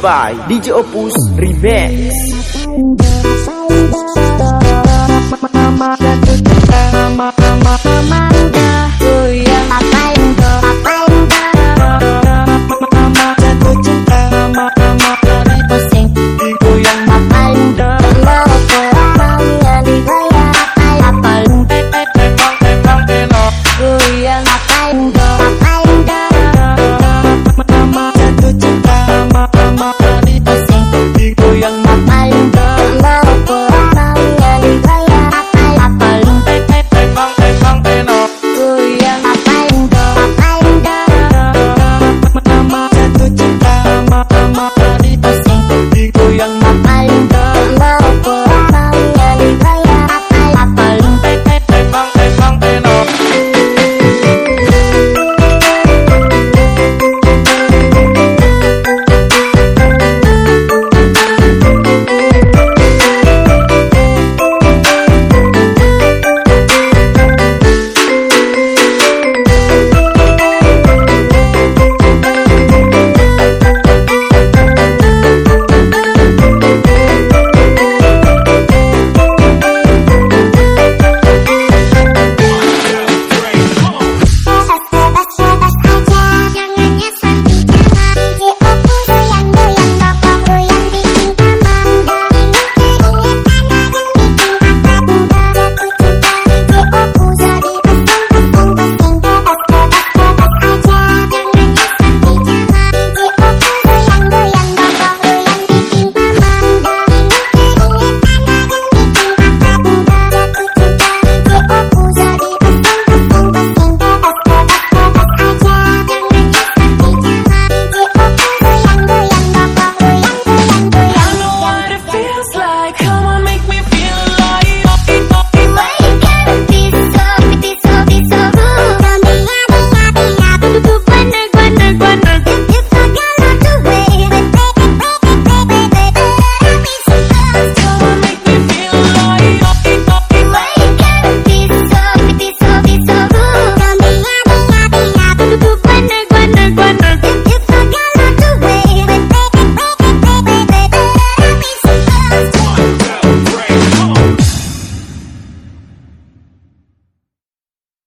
by DJ Opus Remix. 고향